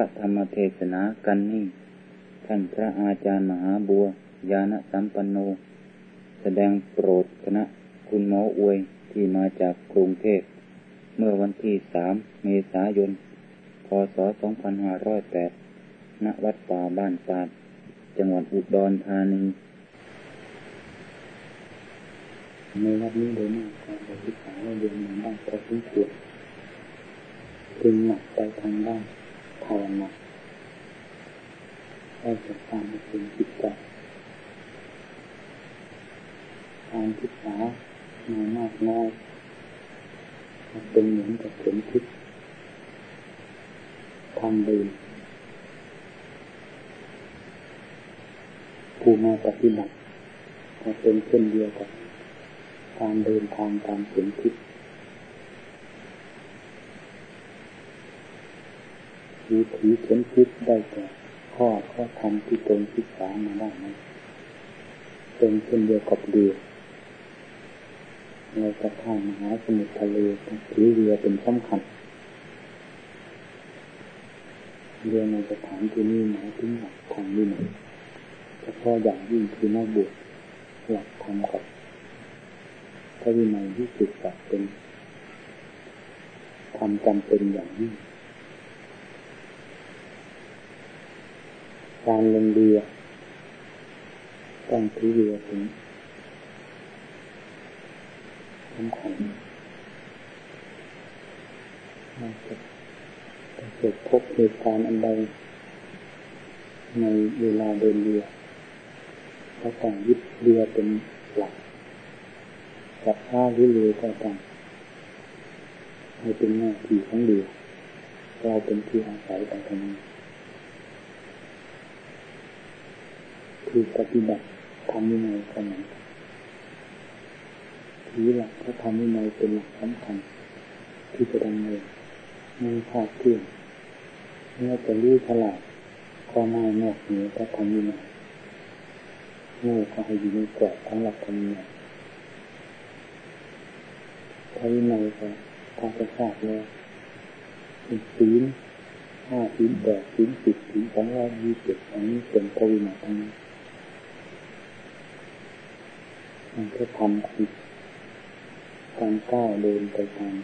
ระธรรมเทศนากันนี่ท่านพระอาจารย์มหาบัวยาณสัมปันโน แสดงโปรดคณะคุณหมออวยที่มาจากกรุงเทพ เมื่อวันที่สามเมษายน พศ 2508 ณ วัดป่าบ้านตาด จังหวัดอุดรธานี ในวัดนี้โดยมากการศึกษาเรียนมาบ้างพอสมควรจึงหนักไปทางด้าน ภาวนาได้จากการเป็นจิตใจการศึกษาในมากน้อยเป็นเหมือนกับเข็มทิศทางเดินผู้มาปฏิบัติก็เป็นเช่นเดียวกับการเดินทางตามเข็มทิศ มีถือเข็มทิศได้แต่ข้อข้อธรรมที่ตรงศึกษามาได้นั้นเป็นเช่นเดียวกับเรือเราจะข้ามมหาสมุทรทะเลถือเรือเป็นสำคัญเรือในสถานที่นี้หมายถึงหลักทางวินัยเฉพาะอย่างยิ่งคือนักบวชหลักธรรมกับพระวินัยที่สุดจะเป็นทำจำเป็นอย่างยิ่ง การลงเรือต้องถือเรือถึงสำคัญน่าจะเกิดพบเหตุการณ์อันใดในเวลาเดินเรือก็ต้องยึดเรือเป็นหลักกับข้าหรือเรือก็ตามให้เป็นหน้าที่ของเรือเราเป็นที่อาศัยไปทำงาน คือปฏิบัติทำวินัยก็เหมือนกันถือหลักพระธรรมวินัยเป็นหลักสำคัญที่จะดำเนินไม่พลาดเคลื่อนเมื่อจะรู้ฉลาดก็ไม่นอกเหนือพระธรรมวินัยโง่ก็ให้อยู่ในกรอบของหลักธรรมวินัยพระวินัยก็พอจะทราบแล้วศีลห้าศีลแปดศีลสิบศีลสองร้อยยี่สิบอันนี้เป็นพระวินัยทั้งนั้น มันก็ทำคือการก้าวเดินไปตาม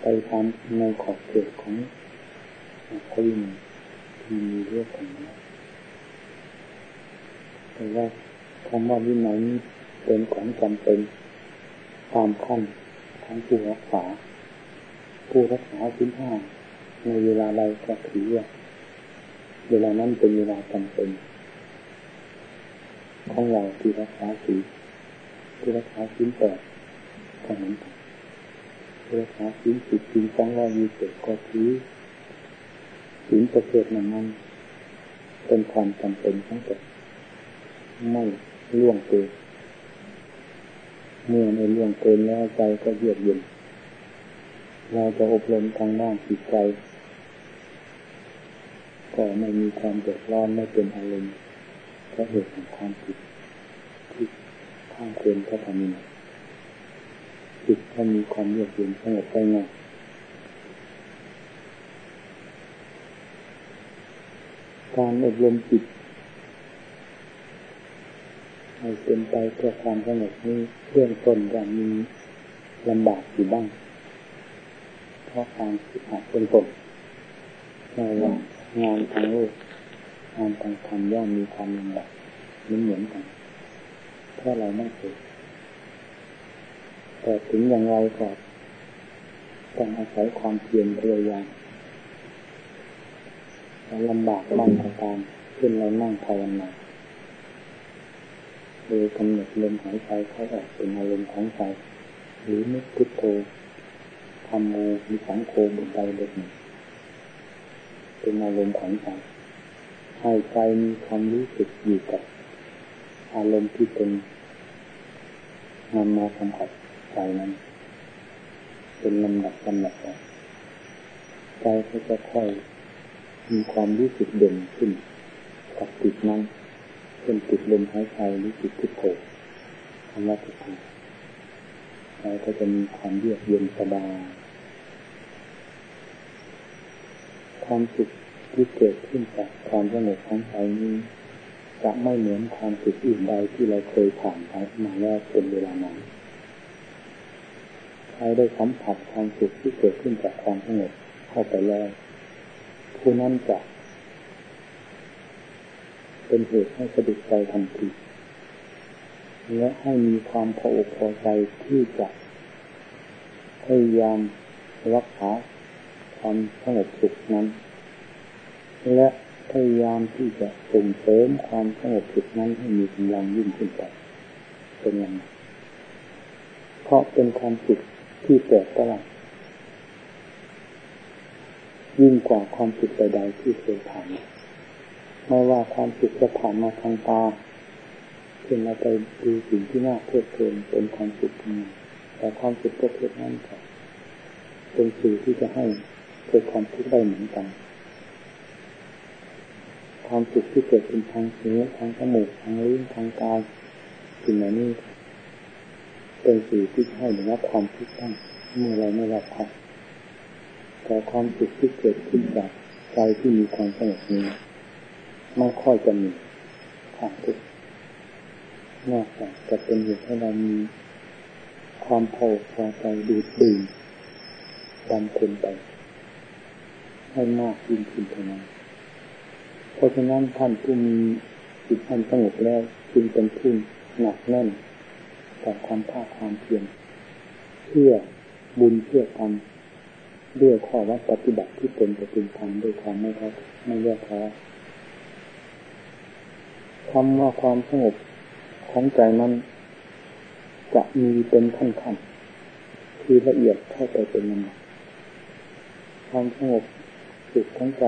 ไปตามในขอบเขตของพวินที่มีเรื่องของแต่ว่าคำว่าวินัยนี้เป็นของจำเป็นตามขั้นของผู้รักษา ผู้รักษาสิ้นห้าในเวลาใดก็ถือว่าเวลานั้นเป็นเวลาจำเป็น ของเราที่รักษาศีลที่รักษาศีลแปดก็เหมือนกันที่รักษาศีลสิบศีลสองร้อยยี่สิบก็ถือศีลประเภทนั้นนั้นเป็นความจำเป็นทั้งหมดไม่ล่วงเกินเมื่อในล่วงเกินแล้วใจก็เยือกเย็น เราจะอบรมทางด้านจิตใจ ก็ไม่มีความเดือดร้อนไม่เป็นอารมณ์ ก็เหตุของความผิดที่ข้างเกินพระธรรมนี้จิตก็มีความเยือกเย็นสงบได้ง่ายการอบรมจิตให้เป็นไปเพื่อความสงบนี้เรื่องต้นอย่างมีลำบากอยู่บ้าง เพราะความสิหัดเป็นต้นในงานทางโลก งานทางธรรมย่อมมีความลำบากเหมือนเหมือนกันเพราะเราไม่เคยแต่ถึงอย่างไรก็ต้องอาศัยความเพียรพยายามลำบากบ้างก็ตามเช่นเรานั่งภาวนาโดยกำหนดลมหายใจเข้าออกเป็นอารมณ์ของใจหรือนึกพุทโธทำโมมีสังโฆบนใดบนหนึ่งเป็นอารมณ์ของใจ ให้ใจมีความรู้สึกอยู่กับอารมณ์ที่เป็นนำมาสัมผัสใจนั้น เป็นลำดับลำดับใจก็จะค่อยมีความรู้สึกเด่นขึ้น กับจิตนั้นเป็นจิตลมหายใจหรือจิตพุทโธคำว่าพุทโธเราก็จะมีความเยือกเย็นสบายความสุข ที่เกิดขึ้นจากความสงบของใจนี้ จะไม่เหมือนความสุขอื่นใดที่เราเคยผ่านมาแล้วเป็นเวลานานใครได้สัมผัสความสุขที่เกิดขึ้นจากความสงบเข้าไปแล้วผู้นั้นจะเป็นเหตุให้สะดุดใจทันทีและให้มีความพออกพอใจที่จะพยายามรักษาความสงบสุขนั้น และพยายามที่จะส่งเสริมความสงบสุขนั้นให้มีกำลังยิ่งขึ้นไปเป็นอย่างไรเพราะเป็นความสุขที่แปลกประหลาดยิ่งกว่าความสุขใดๆที่เคยผ่านไม่ว่าความสุขจะผ่านมาทางตาเช่นเราไปดูสิ่งที่น่าเพลิดเพลินเป็นความสุขทางแต่ความสุขประเภทนั้นก็เป็นสื่อที่จะให้เกิดความทุกข์ได้เหมือนกัน ความสุขที่เกิดเป็นทางหูทางจมูกทางลิ้นทางกายสิ่งเหล่านี้เป็นสื่อที่ให้หรือว่าความทุกข์ตั้งเมื่อเราไม่รับพักแต่ความสุขที่เกิดขึ้นจากใจที่มีความสงบนี้ไม่ค่อยจะมีความทุกข์นอกจากจะเป็นเหตุให้เรามีความพอพอใจดูดดื่มดันคนไป ให้มากยิ่งขึ้นเท่านั้น เพราะฉะนั้นท่านผู้มีจิตอันสงบแล้วจึงเป็นผู้หนักแน่นต่อความภาคความเพียรเพื่อบุญเพื่อกรรมด้วยข้อวัดปฏิบัติที่เป็นจะเป็นธรรมด้วยความไม่ท้อไม่แยกท้อคำว่าความสงบของใจนั้นจะมีเป็นขั้นขั้นคือละเอียดเข้าไปเป็นมันความสงบ สุขของใจ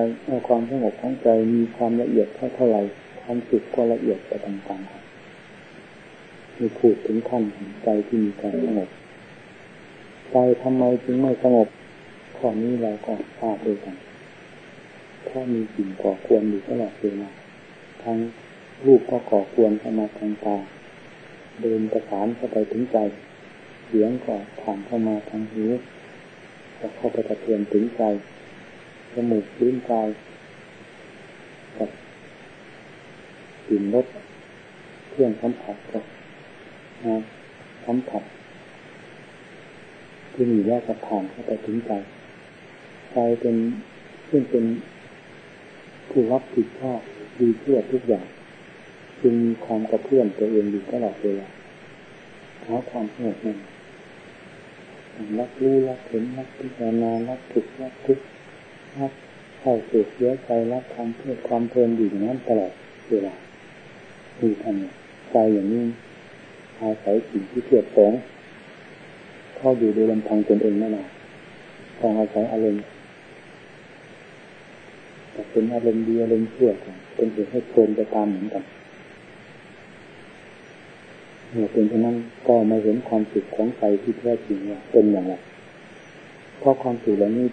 ความสงบของใจมีความละเอียดเท่าเท่าไรความสุขก็ละเอียดไปต่ามๆกันมีพูดถึงขั้นใจที่มีความสงบใจทำไมจึงไม่สงบข้อนี้เราก็ทราบด้วยกันเพราะมีสิ่งก่อควรอยู่ตลอดเวลาทั้งรูปก็ก่อควรเข้ามาทางตา เดินประสานเข้าไปถึงใจ เสียงก็ผ่านเข้ามาทางหูก็เข้าไปกระเทือนถึงใจ จมูกลิ้นกายกับกลิ่นรสเครื่องสัมผัสกับนะสัมผัสที่มีแล้วก็ผ่านเข้าไปถึงใจใจเป็นซึ่งเป็นผู้รับผิดชอบดีเชื่อทุกอย่าง จึงมีความกระเพื่อมตัวเองอยู่ตลอดเวลาหาความสงบนั่นรับรู้รับเห็นรับพิจารณารับฝึกรับทุก รับเข้าสู่เสียใจรับความเพื่อความเพลินอยู่อย่างนั้นตลอดเวลาคือทำใจอย่างนี้อาศัยสิ่งที่เทียบสองเข้าอยู่โดยลำพังตนเองไม่ได้ต้องอาศัยอารมณ์แต่เป็นอารมณ์ดีอารมณ์ชั่วกันเป็นเหตุให้เพลินไปตามเหมือนกันเมื่อเป็นเช่นนั้นก็มาเห็นความสุขของใจที่แท้จริงว่าเป็นอย่างไรเพราะความสุขเหล่านี้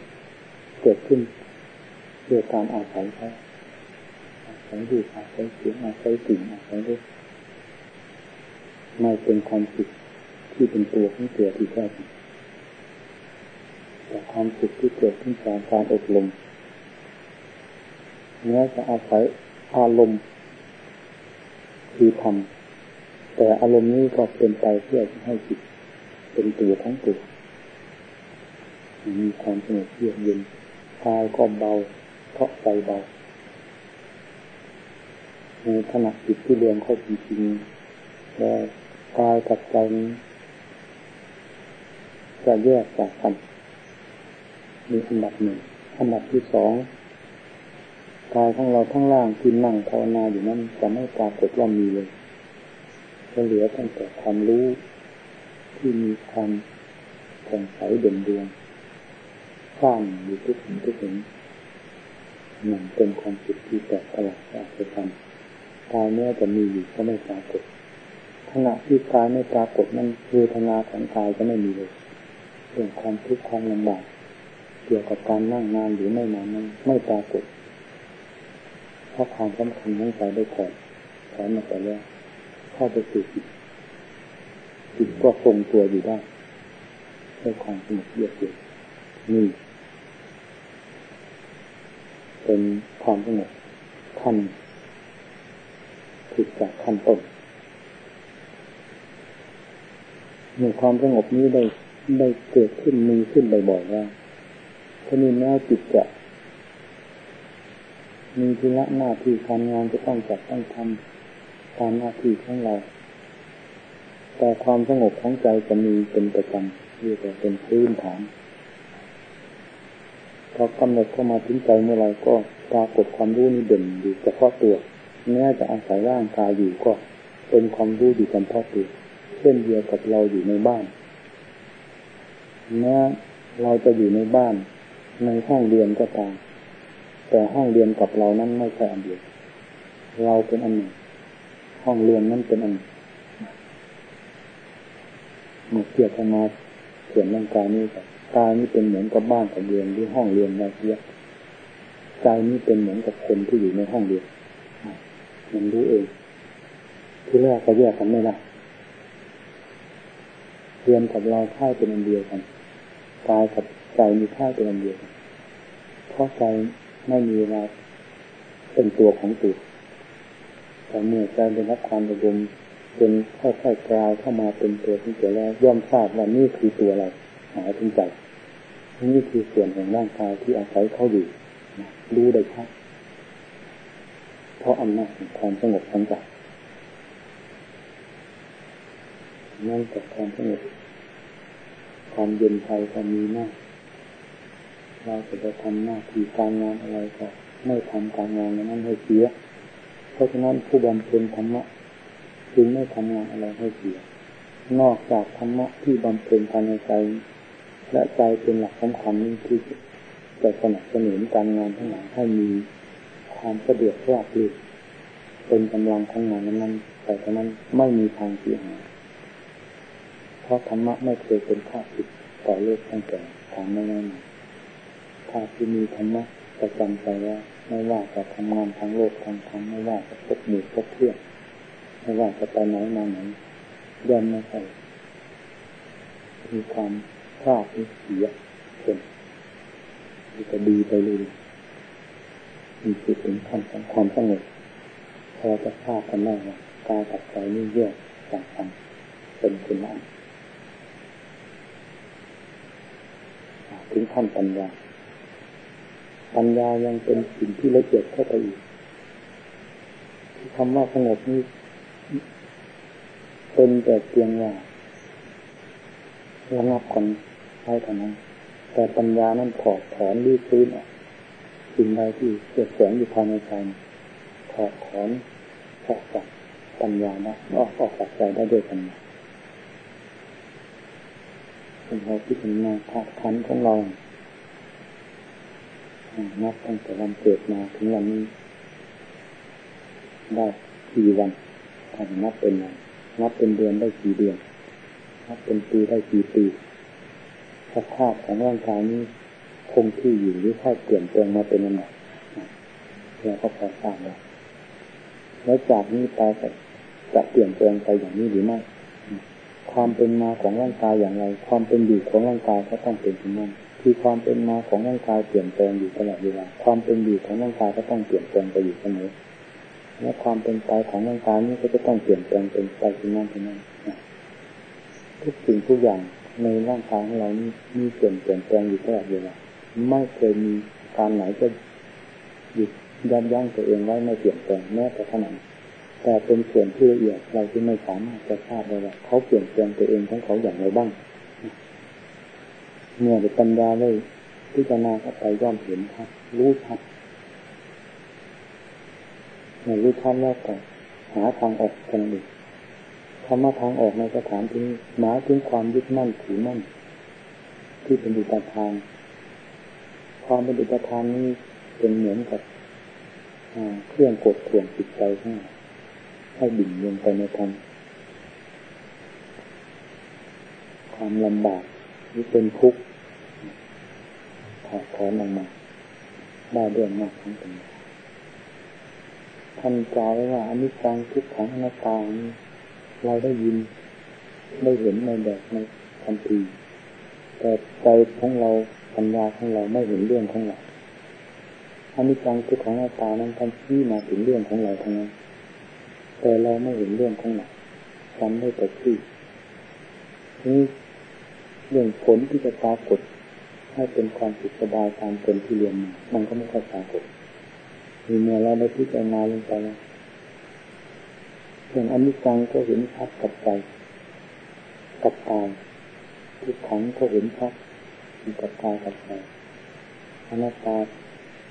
เกิดขึ้นด้วยการอาศัยเขาอาศัยดูอาศัยเสียงอาศัยสิ่งอาศัยด้วยไม่เป็นความสุขที่เป็นตัวของตัวที่แท้จริงแต่ความสุขที่เกิดขึ้นจากการอบรมแม้จะอาศัยอารมณ์คือธรรมแต่อารมณ์นี้ก็เป็นไปเพื่อให้จิตเป็นตัวทั้งตัวมีความสงบเยือกเย็น กายก็เบา เพราะใจเบาในขณะจิตที่เรียนเข้าจริงๆแล้วกายกับใจนี้จะแยกจากกันมีอันดับหนึ่งอันดับที่สองกายของเราทั้งล่างที่นั่งภาวนาอยู่นั้นจะไม่ปรากฏว่ามีเลยจะเหลือตั้งแต่ความรู้ที่มีความผ่องใสเด่นดวง สร้างอยู่ทุกสิ่งทุกสิ่งหนึ่งเป็นความสุขที่แปลกประหลาดอัศจรรย์กายเนื้อจะมีอยู่ก็ไม่ปรากฏขณะที่กายไม่ปรากฏนั้นเวทนาของกายก็ไม่มีเลยเรื่องความทุกข์ความลำบากเกี่ยวกับการนั่งนานหรือไม่นานนั้นไม่ปรากฏเพราะความสำคัญของใจได้ถอดถอนมาแต่แล้วเข้าไปสู่จิตจิตก็ทรงตัวอยู่ได้ด้วยความสงบเยือกเย็นนี่ เป็นความสงบขั้นผิดจากขั้นต้นเมื่อความสงบนี้ได้ได้เกิดขึ้นมีขึ้นบ่อยๆว่าถ้ามีแม้จิตจะ มีธุระหน้าที่การงานจะต้องจัดต้องทำตามหน้าที่ของเรา แต่ความสงบของใจจะมีเป็นประจำเรียกว่าเป็นพื้นฐาน พอกำหนดเข้ามาถึงใจเมื่อไรก็ปรากฏความรู้นี้เด่นอยู่เฉพาะตัวแม้จะอาศัยร่างกายอยู่ก็เป็นความรู้อยู่เฉพาะตัวเช่นเดียวกับเราอยู่ในบ้านแม้เราจะอยู่ในบ้าน ในห้องเรียนก็ตามแต่ห้องเรียนกับเรานั้นไม่ใช่อันเดียวเราเป็นอันหนึ่งห้องเรียนนั้นเป็นอันหนึ่งเมื่อเทียบกันมาเขียนร่างกายนี้กับ กายนี้เป็นเหมือนกับบ้านกับเรียนหรือห้องเรียนเราเทียใจนี้เป็นเหมือนกับคนที่อยู่ในห้องเรียนมันรู้เอง ที่แรกก็แยกกันไม่ได้เรียนกับเราค่ายเป็นอันเดียวกันกายกับใจมีค่ายเป็นอันเดียวกันเพราะใจไม่มีเวลาเป็นตัวของตัวแต่เมื่อใจได้รับความระดมจนค่อยๆกลายเข้ามาเป็นตัวที่ตัวแล้วย่อมทราบว่านี่คือตัวอะไรหมายถึงใจ นี่คือส่วนของร่างกายที่อาศัยเขาอยู่รู้ได้ชัดเพราะอำนาจของความสงบของใจนั่นแต่ความสงบความเย็นใจก็มีมากเราจะไปทำหน้าที่การงานอะไรก็ไม่ทำการงานนั้นให้เสีย เพราะฉะนั้นผู้บำเพ็ญธรรมะจึงไม่ทำงานอะไรให้เสีย นอกจากธรรมะที่บำเพ็ญภายในใจ และใจเป็นหลักสำคัญที่จะสนับสนุนการงานทั้งหลายให้มีความสะดวกราบรื่นเป็นกำลังของงานนั้นแต่ฉะนั้นไม่มีทางเสียหายเพราะธรรมะไม่เคยเป็นข้าศึกต่อโลกตั้งแต่ทางไม่แน่นถ้าที่มีธรรมะประจำใจว่าไม่ว่าจะทำงานทางโลกทางธรรมไม่ว่าจะพบหมู่พบเพื่อนไม่ว่าจะไปไหนมาไหนย่อมไม่ใช่มีความ พลาดที่เสียเป็นจะดีไปเลยมีจุดถึงขั้นของความสงบพอจะทราบกันได้กายกับใจนี่แยกจากกันเป็นคนละถึงขั้นปัญญา ปัญญายังเป็นสิ่งที่ละเอียดเข้าไปอีกคำว่าสงบนี้เป็นแต่เพียงว่า ระงับกันใช้เท่านั้น แต่ปัญญานั้นถอดถอนรีฟื้นออกสิ่งใดที่เกิดแสงอยู่ภายในใจถอดถอนออกจากปัญญานะออกออกจากใจได้ด้วยปัญญาเราพิจารณาธาตุขันของเรานับตั้งแต่วันเกิดมาถึงวันนี้ได้กี่วันถ้านับเป็นวันนับเป็นเดือนได้กี่เดือน นับเป็นปีได้กี่ปีสภาพของร่างกายนี้คงที่อยู่หรือค่อยเปลี่ยนแปลงมาเป็นยังไงเราก็พอทราบแล้วแล้วจากนี้ไปจะเปลี่ยนแปลงไปอย่างนี้หรือไม่ความเป็นมาของร่างกายอย่างไร ความเป็นอยู่ของร่างกายก็ต้องเป็นอย่างนั้นคือความเป็นมาของร่างกายเปลี่ยนแปลงอยู่ตลอดเวลาความเป็นอยู่ของร่างกายก็ต้องเปลี่ยนแปลงไปอยู่เสมอและความเป็นไปของร่างกายนี้ก็จะต้องเปลี่ยนแปลงเป็นไปที่นั่นที่นั่น ทุกสิ่งทุกอย่างในร่างกายของเรานี้มีเปลี่ยนเปลี่ยนแปลงอยู่ตลอดเวลาไม่เคยมีการไหนจะหยุดยันยั้งตัวเองไว้ไม่เปลี่ยนแปลงแม้แต่ขนาดแต่เป็นส่วนที่ละเอียดเราที่ไม่สามารถจะทราบได้ว่าเขาเปลี่ยนแปลงตัวเองของเขาอย่างไรบ้างเมื่อได้ปัญญาได้พิจารณาเข้าไปย่อมเห็นครับรู้ชัดเมื่อรู้ชัดแล้วก็หาทางออกกัน ดีคำว่าทางออกในสถานที่หมายถึงความยึดมั่นถือมั่น ที่เป็นอุปทาน ความเป็นอุปทานนี้เป็นเหมือนกับเครื่องกดข่วงจิตใจทั้ให้ดิ่งลงไปในธรรมความลำบากหรือเป็นทุกข์ถอดถอนออกมาได้เรื่องมากทั้งเป็นท่านกล่าวไว้ว่าอนิจจังทุกขังอนัตตา เราได้ยินได้เห็นในแบบในทันทีแต่ใจของเราปัญญาของเราไม่เห็นเรื่องของเราอนิจจังคือของหน้าตานั้นท่านชี้มาถึงเรื่องของเราทั้งนั้นแต่เราไม่เห็นเรื่องของเราจำได้แต่ที่นี่เรื่องผลที่จะปรากฏให้เป็นความสุขสบายตามคนที่เรียนมามันก็ไม่ค่อยปรากฏมีเมื่อเราได้พิจารณาลงไปแล้ว เรื่องอนิจจังก็เห็นชัดกับใจกับกายทุกขังก็เห็นชัดกับกายกับใจอนัตตา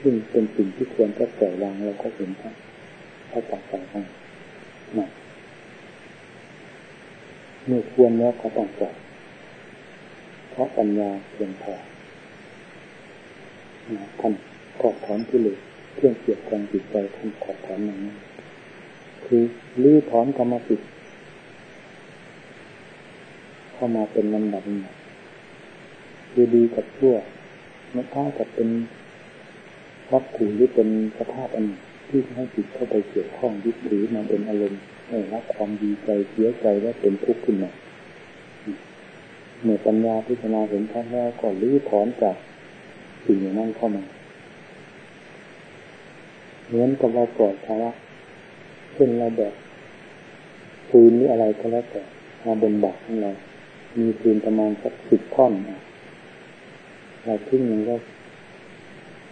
ซึ่งเป็นสิ่งที่ควรจะปล่อยวางเราก็เห็นชัดเข้าใจใจกันนะเมื่อควรแล้วก็ต้องปล่อยเพราะปัญญาเพียงพอท่านถอดถอนที่เลยเครื่องเกี่ยวกับจิตใจท่านถอดถอนอย่างนี้ คือลื้อถอนกรรมสิทธิ์เข้ามาเป็นลำดับนี้คือดีกับชั่วไม่เท่ากับเป็นวัตถุหรือเป็นสภาพอันที่ให้จิตเข้าไปเกี่ยวข้องยึดถือมาเป็นอารมณ์ให้รับความดีใจเสียใจและเป็นทุกข์ขึ้นมาเมื่อปัญญาพิจารณาเห็นชัดแล้วก็ลื้อถอนจากสิ่งนั้นเข้ามาเหมือนกับเราปล่อยภาระ เช่นเราแบบฟืนหรืออะไรก็แล้วแต่มาบนบกของเรา มีฟืนประมาณสักสิบท่อนเราทิ้งหนึ่งก็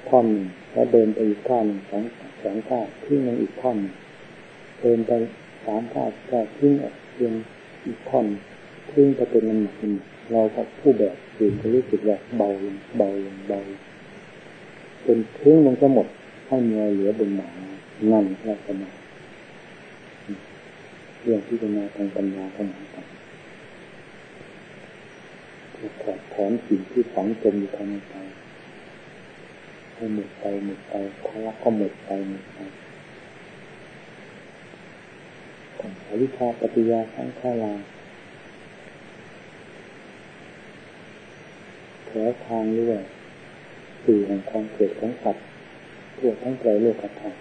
ท่อนแล้วเดินไปอีกท่อนสองสองท่าทิ้งหนึ่งอีกท่อนเดินไปสามท่าก็ทิ้งออกเพียงอีกท่อนทิ้งไปเป็นลำหนักเราก็ผู้แบบฟืนก็รู้สึกว่าเบาลงเบาลงเบาจนทิ้งมันก็หมดให้เนื้อเหลือบนหนานั่นลักษณะ เรื่องที่จะมาทางปัญญาเข้ามากันถอดถอนสิ่งที่ฝังจมอยู่ภายในใจให้หมดไปหมดไปพลักก็หมดไปหมดไปของอวิชาปฏิยาทั้งข้าลาแถวทางเรื่อยสื่อของความเกิดของสัตว์ทั่วทั้งใจโลกธรรม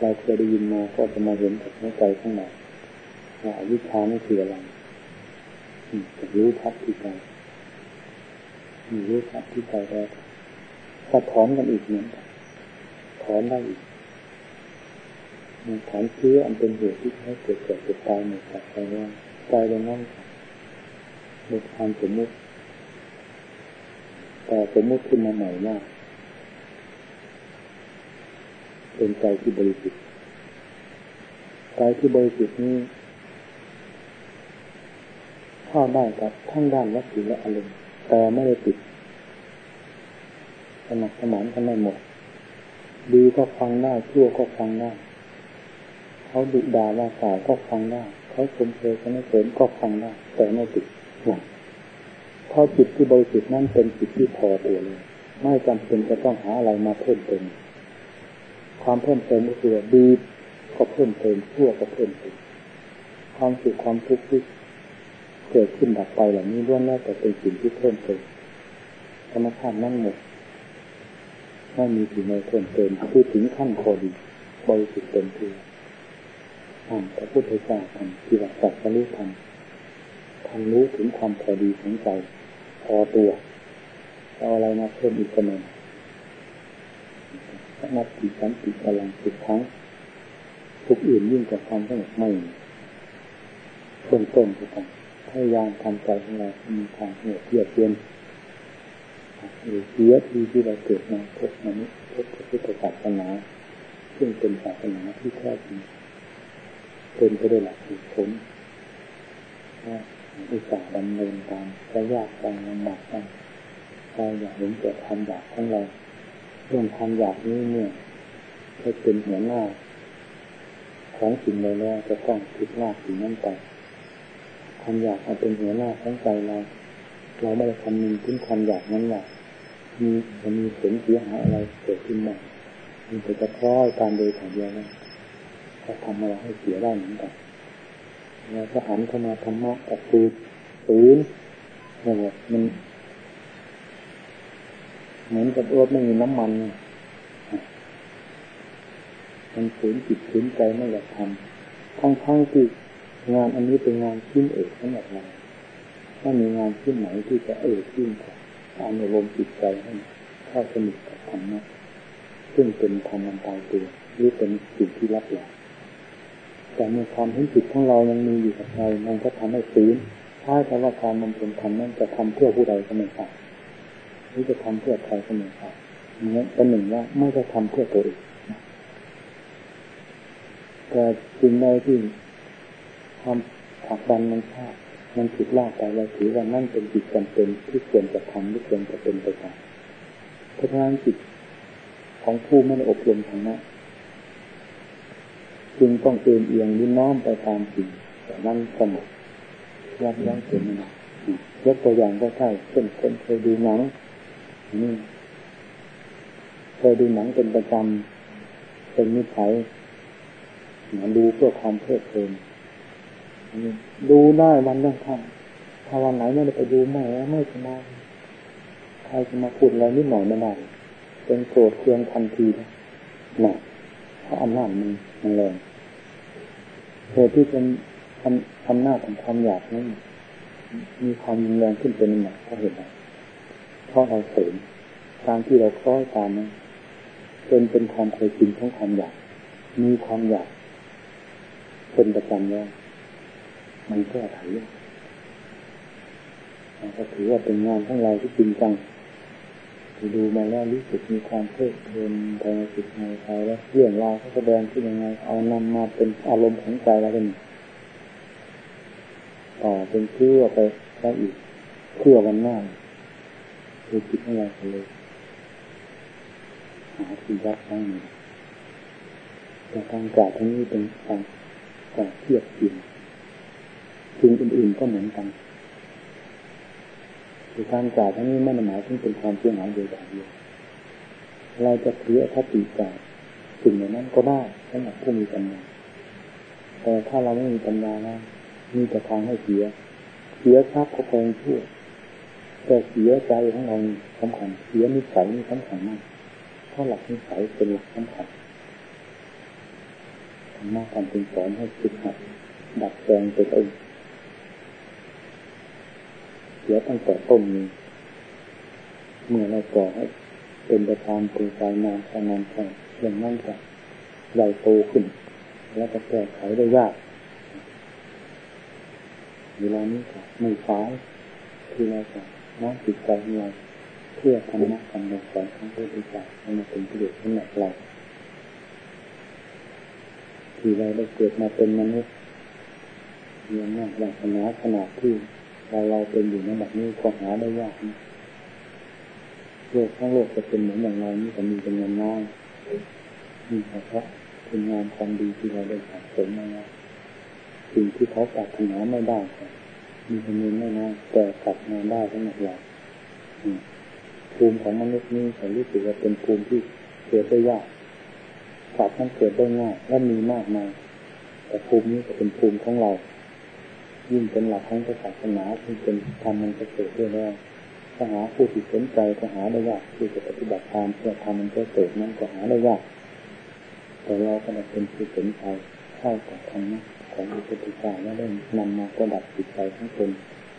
เราเคยได้ยินมาก็จะมาเห็นกับหัวใจข้างใน ว่าวิชานี่คืออะไรจะรู้ทับที่ใจมีรู้ทับที่ใจแล้วก็ถอนกันอีกเหมือนกันถอนได้อีกมันถอนเชื้ออันเป็นเหตุที่ให้เกิดเกิดเกิดตายหมดจากใจว่าใจเรานั่งหมดความสมมุติแต่สมมุติขึ้นมาใหม่มากเป็นใจที่บริสุทธิ์ใจที่บริสุทธิ์นี้ เข้าได้กับทั้งด้านวัตถุและอารมณ์แต่ไม่ได้ติดสมัครสมานกันไม่หมด ดีก็ฟังได้ชั่วก็ฟังได้เขาดุด่าว่าสาวก็ฟังได้เขาชมเชยกันไม่เสริมก็ฟังได้แต่ไม่ติดห่วงเพราะจิตที่บริสุทธิ์นั่นเป็นจิตที่พอตัวเลยไม่จำเป็นจะต้องหาอะไรมาเพิ่มเติมความเพิ่มเติมก็คือดีก็เพิ่มเติมชั่วก็เพิ่มเติมความสุขความทุกข์ที่ เกิดขึ้นดับไปเหล่านี้ล้วนแล้วแต่เป็นสิ่งที่เพิ่มเติมธรรมชาตินั่งหมดไม่มีสิ่งใดเพิ่มเติมคือถึงขั้นพอดีบริสุทธิ์เต็มที่อ่านพระพุทธเจ้าทำที่ว่าสัตว์รู้ทำทำรู้ถึงความพอดีของใจพอตัวเอาอะไรมาเพิ่มอีกก็ไม่นับติสันติพลังสุดทั้งทุกอื่นยิ่งกว่าความสงบไม่เบื้องต้นก็ต้อง พยายามทำใจของเรามีทางเหนื่อยเยียดเย็นหรือเสียทีที่เราเกิดมาพบมนุษย์พบพุทธศาสนาซึ่งเป็นศาสนาที่แท้จริงเป็นไปด้วยหลักเหตุผลว่าอุตส่าห์ดำเนินตามจะยากบางลำบากบ้างเราอยากเห็นเกิดความอยากของเราเรื่องความอยากนี้เนี่ยถ้าเป็นหัวหน้าของสิ่งใดแล้วจะต้องคิดลากสิ่งนั้นไป ความอยากเอาเป็นหัวหน้าของใจเรา เราไม่ได้คำนึงถึงความอยากนั้นว่ามีมันมีผลเสียหายอะไรเกิดขึ้นบ้ามันจะจะคล้อยตามโดยถ่ายเดียวนะก็ทำอะไรให้เสียได้เหมือนกันเราก็หันเข้ามาธรรมะกับปืนปืนเนี่ยมันเหมือนกับรถไม่มีน้ำมัน มันฝืนจิตฝืนใจไม่อยากทำทั้งๆที่ งานอันนี้เป็นงานชิ้นเอกสำหรับเราถ้ามีงานชิ้นไหนที่จะเอกขึ้นกว่าอารมณ์จิตใจให้เข้าสนิทกับธรรมะซึ่งเป็นธรรมมันตายตัวหรือเป็นสิ่งที่รับหลังแต่เมื่อความเห็นผิดของเรายังมีอยู่กับเรามันก็ทำให้ฟื้นถ้าแต่ว่าการมันเป็นธรรมนั้นจะทำเพื่อผู้ใดก็ไม่ทราบหรือจะทำเพื่อใครก็ไม่ทราบเนี้ยเป็นหนึ่งว่าไม่จะทำเพื่อตัวเองแต่สิ่งใดที่ ความผักดันมันพลาดมันผิดลากไปเราถือว่านั่นเป็นจิตจำเป็นที่ควรจะทำที่ควรจะเป็นไปตามเพราะฉะนั้นจิตของผู้ไม่ได้อบรมธรรมะจึงต้องเอ็นเอียงดิ้นน้อมไปตามสิ่งแต่นั้นสมบยับยั้งเป็นไม่ได้ยกตัวอย่างก็ใช่เช่นคนเคยดูหนังนี่เคยดูหนังเป็นประจำเป็นนิสัยดูเพื่อความเพลิดเพลิน ดูได้วันยังคำถ้าวันไหนไม่ได้ไปดูไม่ไม่จะมาใครจะมาพูดอะไรนิดหน่อยไม่ได้เป็นโกรธเคืองทันทีนะนะเพราะอำนาจมันมันแรงเหตุที่เป็นอำนาของความอยากนั้นมีความรุนแรงขึ้นเป็นหนักเพราะเหตุไรเพราะเราเสริมการที่เราคล้อยตามนั้นเป็นเป็นความเคยชินของความอยาก มีความอยากเป็นประจำแล้ว มันแก้ไขเราก็ถือว่าเป็นงานของเราที่จริงจังดูมาแล้วรู้สึกมีความเพลิดเพลินภายในจิตในใจแล้วเรื่องราวเขาแสดงขึ้นยังไง เอานำมาเป็นอารมณ์ของใจเราเป็นต่อเป็นเพื่อไปได้อีกเพื่อวันหน้าคือจิตของเราเลยหาที่รักทั้งนี้แต่การกล่าวทั้งนี้เป็นการกล่าวเทียบจริง สิ่งอื่นๆก็เหมือนกันคือการกล่าวทั้งนี้ไม่หมายถึงเป็นความเชื่อหายโดยอย่างเดียวเราจะเพื่อคติกล่าสิ่งเหล่านั้นก็ได้สำหรับผู้มีปัญญาแต่ถ้าเราไม่มีปัญญานะมีแต่ทางให้เสีย เสียทรัพย์ก็แพงชั่วแต่เสียใจของเราสำคัญเสียนิสัยนี่สำคัญมากเพราะหลักนิสัยเป็นหลักสำคัญธรรมะการเป็นสอนให้คิดหัดดัดแปลงตัวเอง เสียตั้งแต่ต้นนี้เมื่อเราก่อให้เป็นประธานตัวใจนานนานแค่อย่างนั้นจะใหญ่โตขึ้น แล้วก็แก้ไขได้ยากเวลานี้ก็ไม่ฟ้ายที่เราจะน้อมจิตใจของเราเพื่อธรรมะคำสอนของพระพุทธเจ้าให้มาเป็นประโยชน์สำหรับเราที่เราได้เกิดมาเป็นมนุษย์มีอำนาจวาสนาขนาดที่ เราเราเป็นอยู่ในแบบนี้ก็หาได้ยากนะโลกทั้งโลกจะเป็นเหมือนอย่างเรานี่จะมีเป็นเงินน้อยนี่เฉพาะเป็นงานความดีที่เราได้สะสมมาสิ่งที่เขาปรารถนาไม่ได้มีจำนวนไม่น้อยแต่กลับมาได้ทั้งหมดเราภูมิของมนุษย์นี้ผมรู้สึกว่าเป็นภูมิที่เกิดได้ยากสัตว์มันเกิดได้ง่ายและมีมากมายแต่ภูมินี้จะเป็นภูมิของเรา ยิ่งเป็นหลักของศาสนาที่เป็นธรรมมันจะเกิดด้วยแล้วถ้าหาผู้ที่สนใจก็หาได้ยากที่จะปฏิบัติตามเพื่อทำมันจะเกิดนั้นก็หาได้ยากแต่เราก็เป็นผู้สนใจเข้ากับธรรมะของพระพุทธเจ้าและได้นำมาประดับจิตใจของตน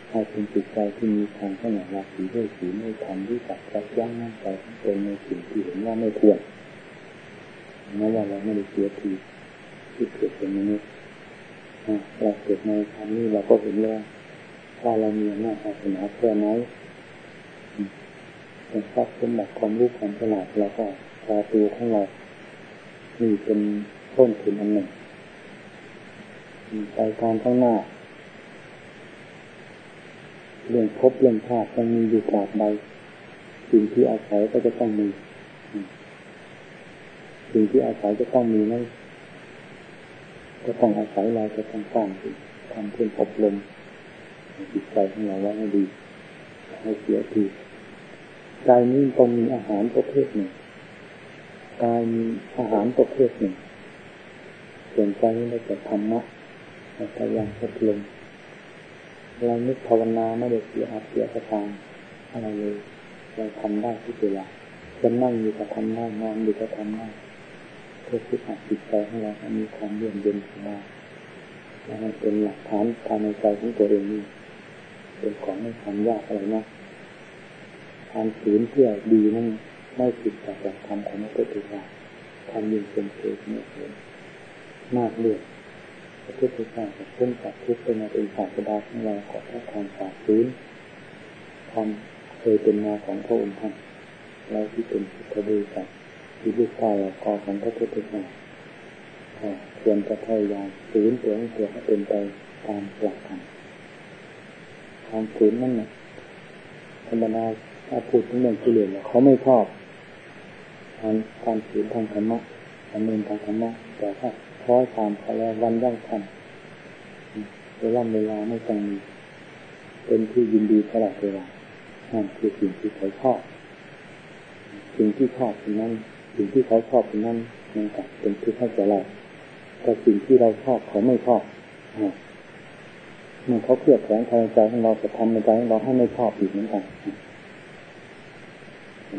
ให้เป็นจิตใจที่มีทางขนาดราศีด้วยสีไม่ทำด้วยจับจับยั้งนั่งใจของตนในสิ่งที่เห็นว่าไม่ควรแม้ว่าเราไม่ได้เสียทีที่เกิดเป็นมนุษย์ เราเกิดในครั้งนี้เราก็เห็นแล้วถ้าเรามีอำนาจศาสนาแค่ไหนเป็นทรัพย์สมบัติความรู้ความฉลาดเราก็พาตัวของเรานี่เป็นต้นทุนอันหนึ่งไปการข้างหน้า เรื่องพบเรื่องชาติต้องมีอยู่ตราบใดสิ่งที่อาศัยก็จะต้องมี สิ่งที่อาศัยจะต้องมีนั่น ก็ต้องอาศัยเราจะต้องสร้างทำเพื่ออบรมจิตใจของเราไว้ให้ดีให้เสียทีใจนี้ต้องมีอาหารประเภทหนึ่งกายมีอาหารประเภทหนึ่งส่วนใจนี้เราจะธรรมะเราพยายามอบรมเรานึกภาวนาไม่ได้เสียอาเสียกระทางอะไรเลยเราทำได้ทุกเวลาจะนั่งอยู่กับทำได้นอนอยู่กับทำได้ เพื่อคิดหักจิตใจของเราให้มีความเย็นเย็นสบายและให้เป็นหลักฐานภายในใจของตัวเองนี่เป็นของไม่ทำยากอะไรนะการฝืนเพื่อดีนั่นไม่ผิดจากหลักธรรมของพระพุทธเจ้าทำยิ่งเป็นเอกเนี่ยมากเลือดพระพุทธเจ้าจะพ้นจากทุกข์เป็นมาเป็นศาสดาของเราขอพระความสาฟื้นความเคยเป็นมาของพระองค์ท่านเราที่เป็นพุทธบริษั ทที่ลูกชายกอของพระพุทธเจ้าควรจะพยายามฟื้นตัวให้ตัวให้เป็นไปตามหลักธรรมความฝืนนั่นเนี่ยธรรมดาถ้าพูดถึงเรื่องกิเลสเขาไม่ชอบการการฝืนทางธรรมะดำเนินทางธรรมะแต่ถ้าคล้อยตามเขาแล้ววันย่างทันเวลาเวลาไม่ต้องเป็นที่ยินดีตลอดเวลานั่นคือสิ่งที่เขาชอบสิ่งที่ชอบเป็นนั้น สิ่งที่เขาชอบนนั้นมันกลับเป็นที่ให้แก่เราแต่สิ่งที่เราชอบเขาไม่ชอบเมื่อเขาเครียดแข็งทางใจของเราจะทำในใจของเราให้ไม่ชอบอีกเหมือนกัน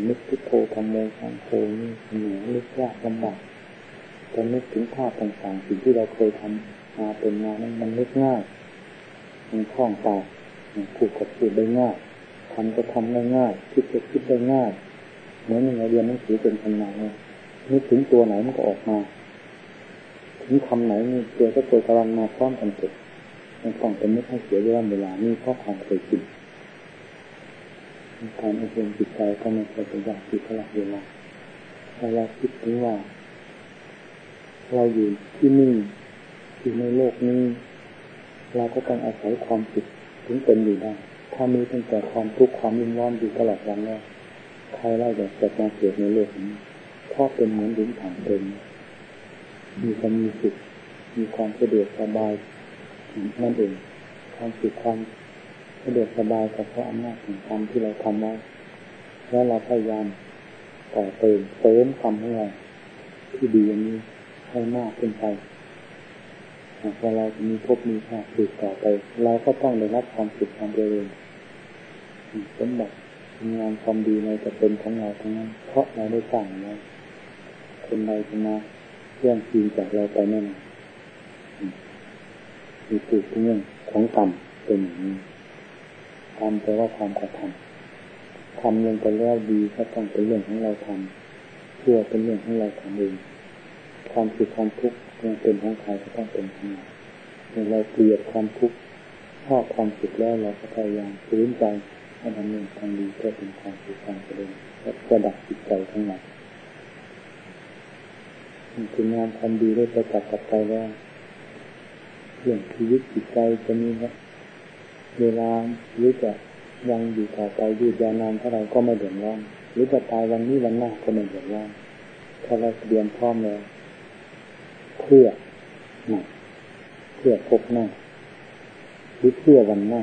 นึกพุทโธทำโมสังโฆนี่เหนื่อนึกยากลำบากจะนึกถึงภาพต่างๆสิ่งที่เราเคยทำมาเป็นมานนั้นมันนึกง่ายมันคล่องปากพูดกับพูดได้ง่ายทำก็ทำได้ง่ายคิดก็คิดได้ง่าย เหมือนเราเรียนหนังสือเป็นทำนายนึกถึงตัวไหนมันก็ออกมา ถึงคำไหนนี่เจอก็เจอกำลังมาพร้อมกันเกิดมันต้องเป็นนึกให้เสียเวลาเวลานี่เพราะความเคยชินการอบรมจิตใจก็ไม่เคยเป็นอย่างที่ตลอดเวลาถ้าเราคิดถึงว่าเราอยู่ที่นี่อยู่ในโลกนี้ เราก็ต้องอาศัยความสุขถึงเป็นอยู่ได้ถ้ามีตั้งแต่ความทุกข์ความยิ่งร้อนอยู่ตลอดวันแล้ว ใครเล่าจะจะมาเกิดในโลกนี้เพราเป็นเหมือนดินถังเต็มมีความมีสุขมีความสะดวกสบายนั่นเองความสุขความสะดวกสบายกับเพราะอำนาจของกรรมที่เราทำไว้แล้วเราพยายามต่อเติมเติมกรรมให้เราที่ดีอย่างนี้ให้มากขึ้นไปหากเราจะมีพบมีชาติสืบต่อไป เราก็ต้องได้รับความสุขความเจริญสมบัติ งานความดีในจะเป็นของเราทั้งนั้น เพราะเราได้สร้างไว้คนใดจะมาเรื่องจริงจากเราไปแน่นอนมีสูตรเรื่องของกรรมเป็นอย่างนี้กรรมแปลว่าความกระทำทำลงไปแล้วดีก็ต้องเป็นเรื่องของเราทำเพื่อเป็นเรื่องของเราทำเองความสุขความทุกข์ยังเป็นของใครก็ต้องเป็นของเราเมื่อเราเกลียดความทุกข์ชอบความสุขแล้วเราก็พยายามฟื้นใจ ให้ดำเนินทางดีเพื่อเป็นความสุขความเจริญและประดับจิตใจทั้งหมดถึงงานทำดีได้ประจักษ์กับใจแล้วเรื่องชีวิตจิตใจจะมีเวลาหรือจะยังอยู่ต่อไปยืดยาวนานเท่าไรก็ไม่เดือดร้อนหรือจะตายวันนี้วันหน้าก็ไม่เดือดร้อนถ้าเราเตรียมพร้อมแล้วเพื่อหนเพื่อพบหน้าหรือเพื่อวันหน้า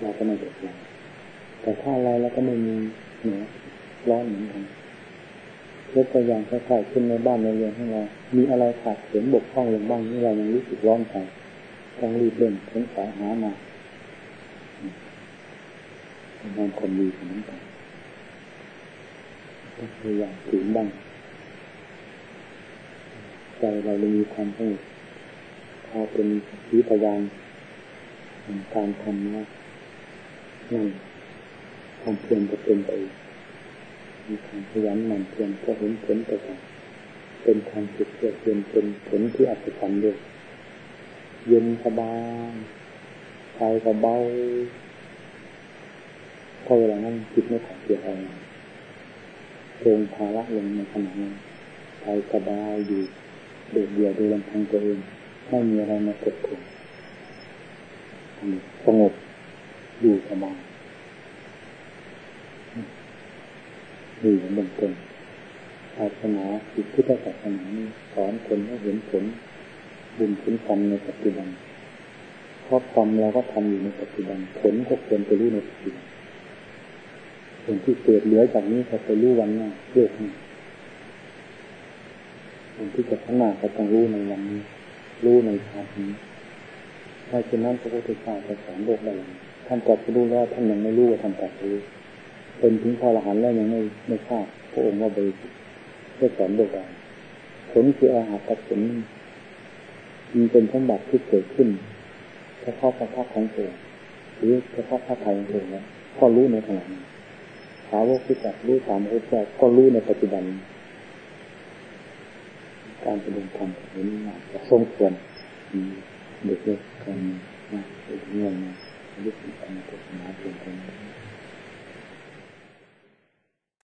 เราก็ไม่เดือดร้อนแต่ถ้าเราแล้วก็ไม่มีเหนือร้อนเหมือนกันยกตัวอย่างค่อยๆขึ้นในบ้านในเรือนของเรา มีอะไรขาดเสียงบกพร่องลงบ้างนี่เรายังรู้สึกร้อนใจต้องรีบเร่งค้นสาหามาทำความดีของนั้นไปต้องพยายามถึงบ้างใจเราเลยมีความสงบพอเป็นวิทยานการทำนะ นั่นความเพียรจะเป็นไปมีความพยายามมั่นเพียรก็เห็นผลไปก่อนเป็นความสุขเกิดเป็นเป็นผลที่อัศจรรย์ด้วยเย็นสบายใจก็เบาพอเวลานั้นจิตไม่ขัดเกี่ยวอะไรเงภาระลงในขณะนั้นใจสบายอยู่เดือดเดี่ยวโดยลำพังตัวเองไม่มีอะไรมากดข่มสงบ อยู่สบายนี่เป็นเบื้องต้นศาสนาจิตพุทธศาสนาสอนคนให้เห็นผลบุญผลกรรมในปัจจุบันเพราะกรรมเราก็ทำอยู่ในปัจจุบันผลก็ควรไปรู้ในปัจจุบันส่วนที่เกิดเหลือจากนี้ก็ไปรู้วันหน้าโลกนี้ส่วนที่จะข้างหน้าก็ต้องรู้ในวันนี้รู้ในชาตินี้ถ้าเช่นนั้นพระพุทธเจ้าจะสอนโลกได้ ท่านตรัสรู้แล้วท่านยังไม่รู้ว่าท่านตรัสรู้เป็นถึงพระอรหันต์แล้วยังไม่ไม่ทราบพระองค์ว่าบริสุทธิ์ได้สอนโลกได้ผลคืออาหารกับผลมีเป็นสมบัติที่เกิดขึ้นเฉพาะพระพักของเองหรือเฉพาะพระไทยของเองแล้วก็รู้ในขณะนั้สาวกที่จับรู้ตามพระเจ้าก็รู้ในปัจจุบัน การแสดงธรรมเห็นว่าจะทรงควรเด็กๆกันนะเด็กเงี้ยนะ ยุคการ